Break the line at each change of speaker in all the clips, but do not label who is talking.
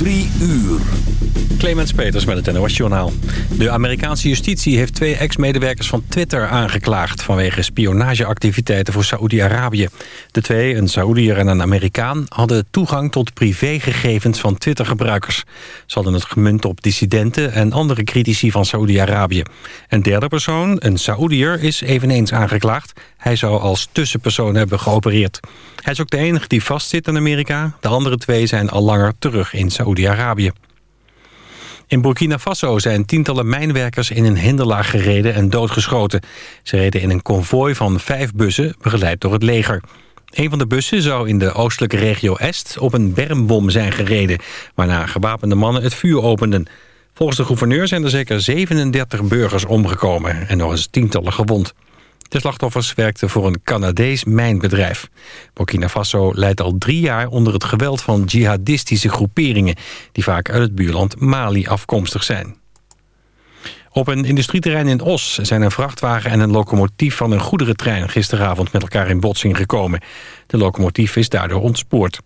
Drie uur.
Clemens Peters met het NOS Journaal. De Amerikaanse justitie heeft twee ex-medewerkers van Twitter aangeklaagd... vanwege spionageactiviteiten voor Saoedi-Arabië. De twee, een Saoediër en een Amerikaan... hadden toegang tot privégegevens van Twitter-gebruikers. Ze hadden het gemunt op dissidenten en andere critici van Saoedi-Arabië. Een derde persoon, een Saoediër, is eveneens aangeklaagd. Hij zou als tussenpersoon hebben geopereerd. Hij is ook de enige die vastzit in Amerika. De andere twee zijn al langer terug in Saoedi-Arabië. In Burkina Faso zijn tientallen mijnwerkers in een hinderlaag gereden en doodgeschoten. Ze reden in een konvooi van vijf bussen, begeleid door het leger. Een van de bussen zou in de oostelijke regio Est op een bermbom zijn gereden... waarna gewapende mannen het vuur openden. Volgens de gouverneur zijn er zeker 37 burgers omgekomen en nog eens tientallen gewond. De slachtoffers werkten voor een Canadees mijnbedrijf. Burkina Faso leidt al drie jaar onder het geweld van jihadistische groeperingen... die vaak uit het buurland Mali afkomstig zijn. Op een industrieterrein in Os zijn een vrachtwagen en een locomotief van een goederentrein gisteravond met elkaar in botsing gekomen. De locomotief is daardoor ontspoord.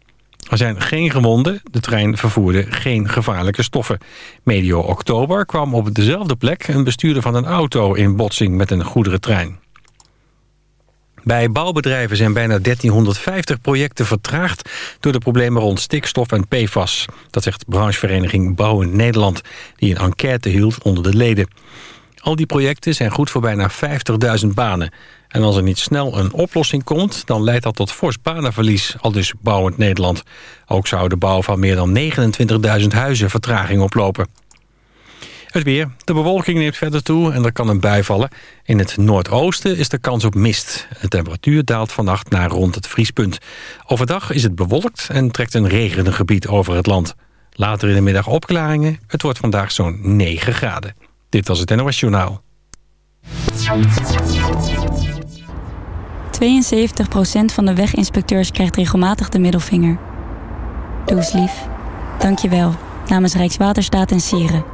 Er zijn geen gewonden, de trein vervoerde geen gevaarlijke stoffen. Medio oktober kwam op dezelfde plek een bestuurder van een auto in botsing met een goederentrein. Bij bouwbedrijven zijn bijna 1350 projecten vertraagd... door de problemen rond stikstof en PFAS. Dat zegt branchevereniging Bouwen Nederland... die een enquête hield onder de leden. Al die projecten zijn goed voor bijna 50.000 banen. En als er niet snel een oplossing komt... dan leidt dat tot fors banenverlies, al dus Bouwend Nederland. Ook zou de bouw van meer dan 29.000 huizen vertraging oplopen. Het weer. De bewolking neemt verder toe en er kan een bui vallen. In het noordoosten is de kans op mist. De temperatuur daalt vannacht naar rond het vriespunt. Overdag is het bewolkt en trekt een regengebied over het land. Later in de middag opklaringen. Het wordt vandaag zo'n 9 graden. Dit was het NOS Journaal.
72% van de weginspecteurs krijgt regelmatig de middelvinger. Doe eens lief. Dank je wel. Namens Rijkswaterstaat en Sieren.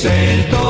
sento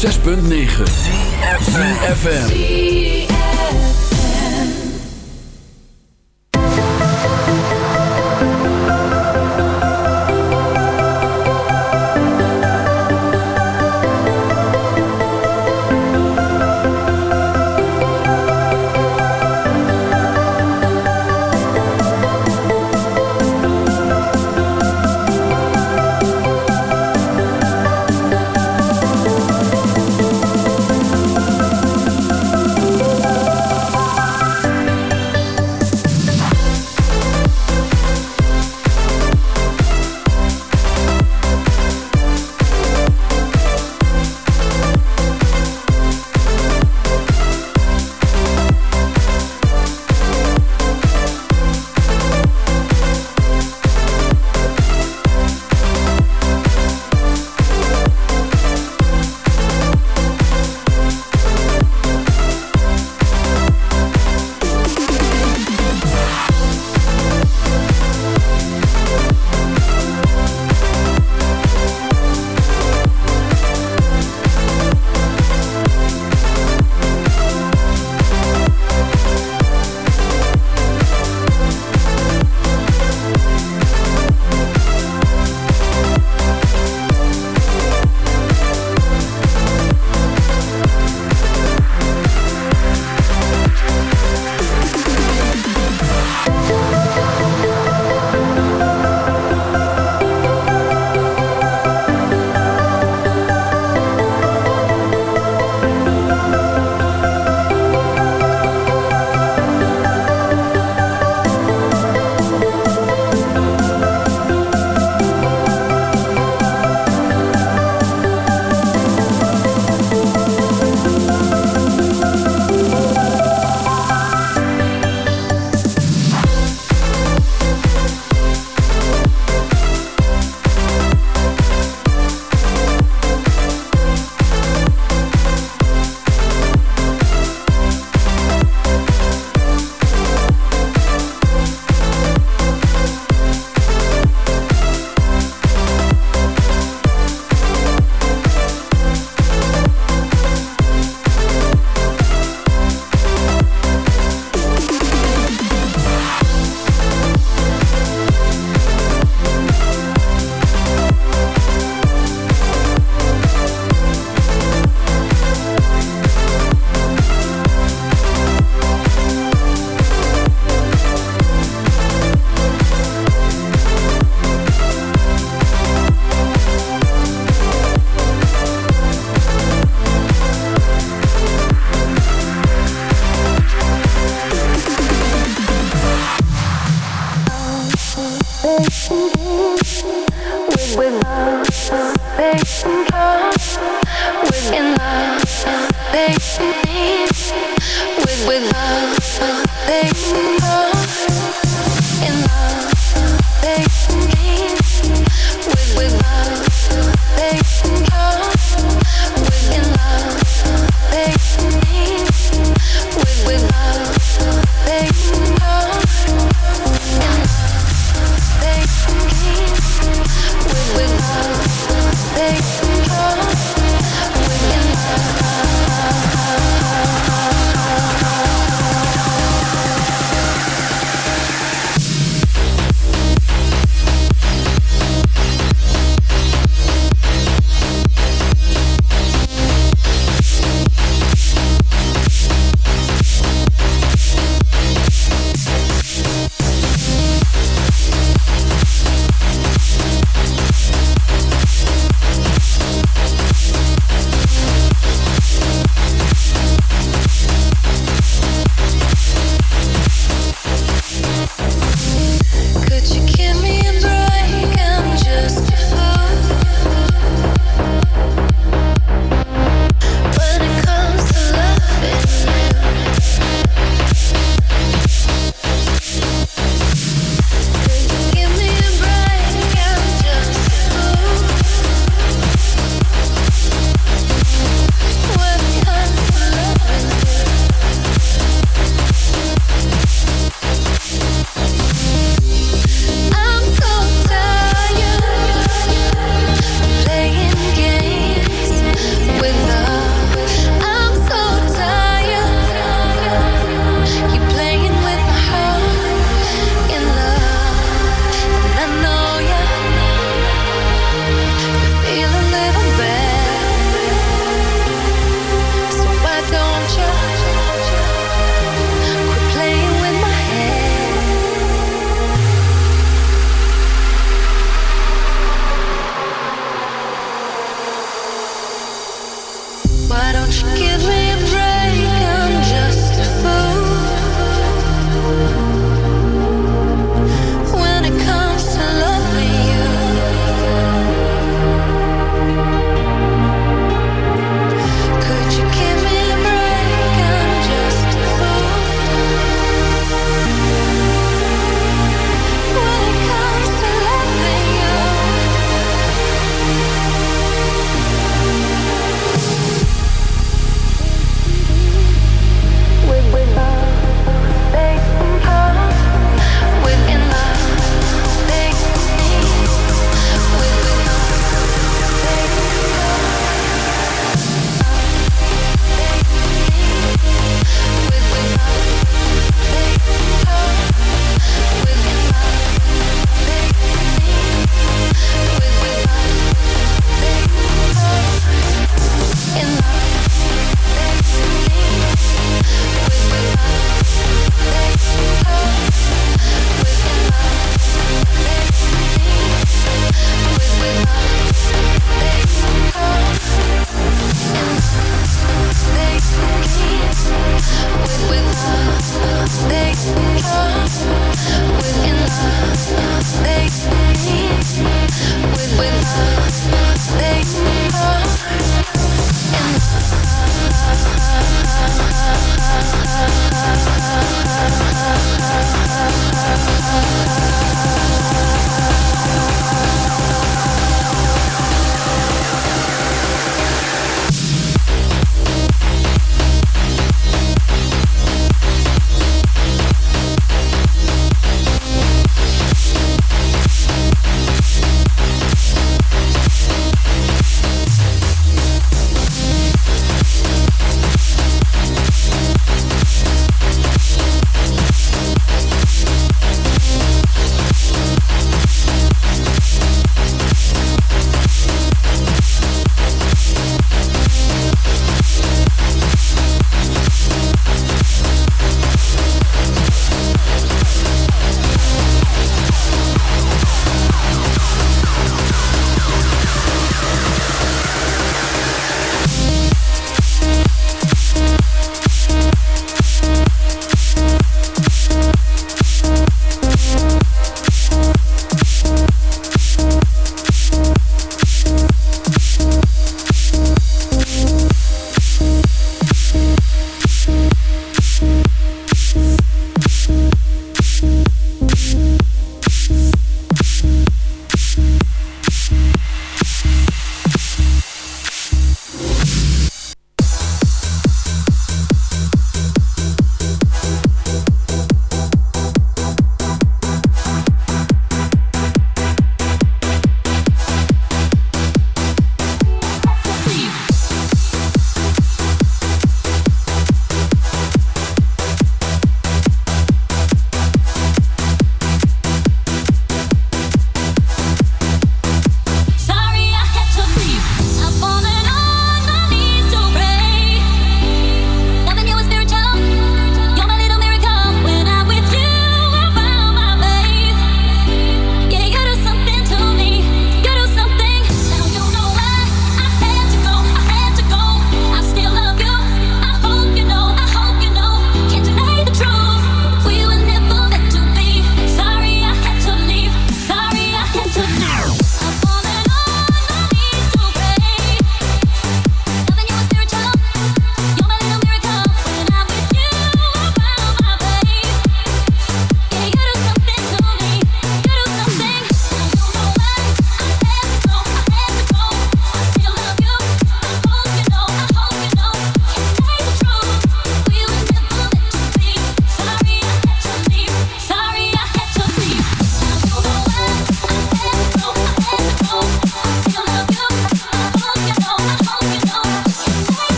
6.9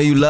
you love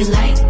you like.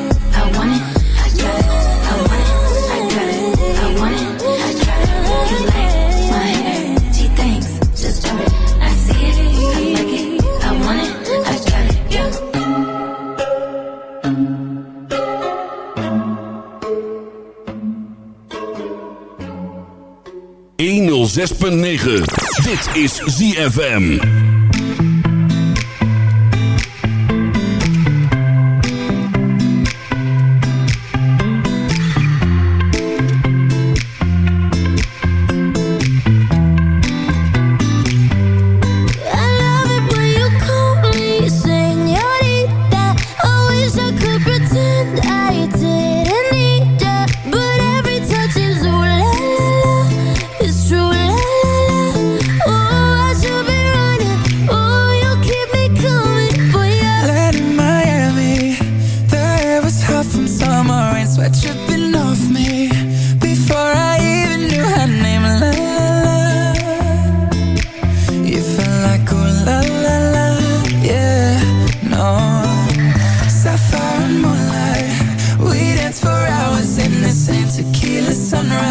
106.9. Dit is ZFM.
tequila sunrise.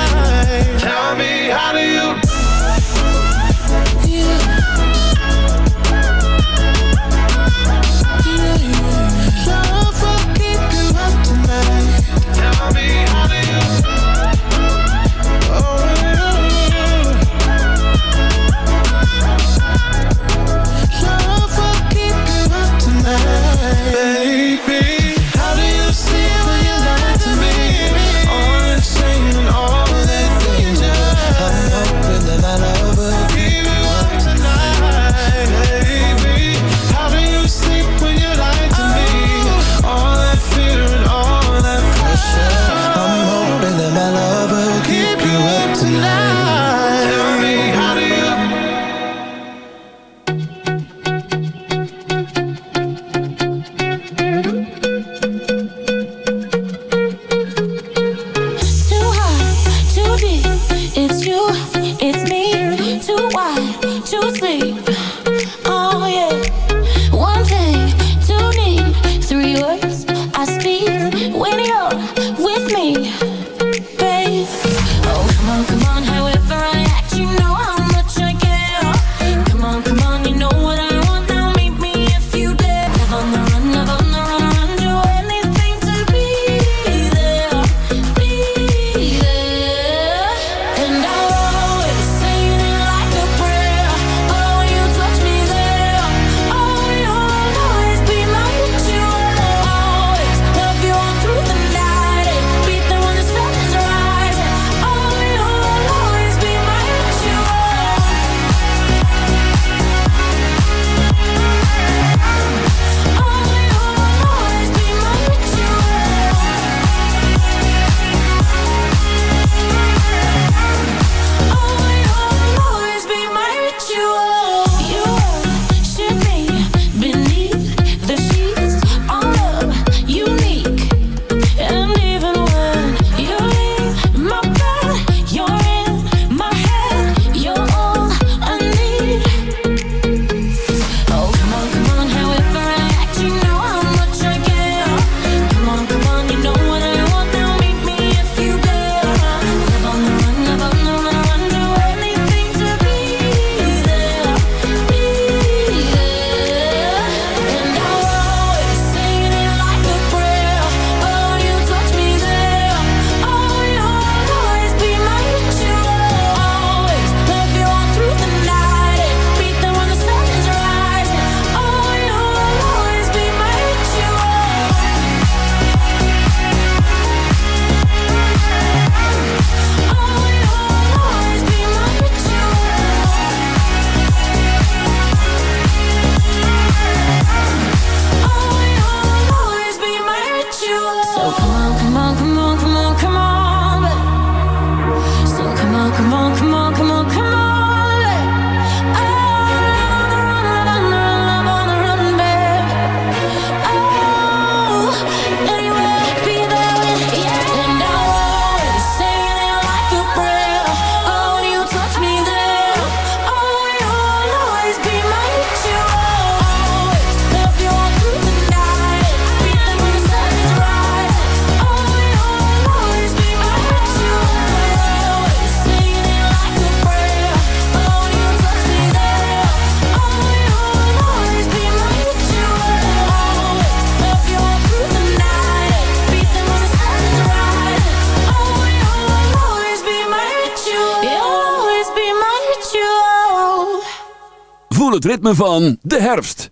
Het ritme van de herfst.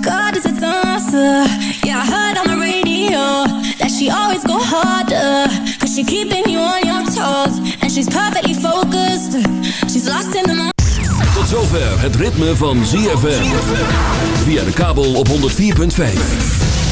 God is a dancer. Yeah, I heard on the radio that she always go harder. Cause she keeping you on your toes. And she's perfectly focused. She's lost in the moment.
Tot zover het ritme van ZFM. Via de kabel op 104.5.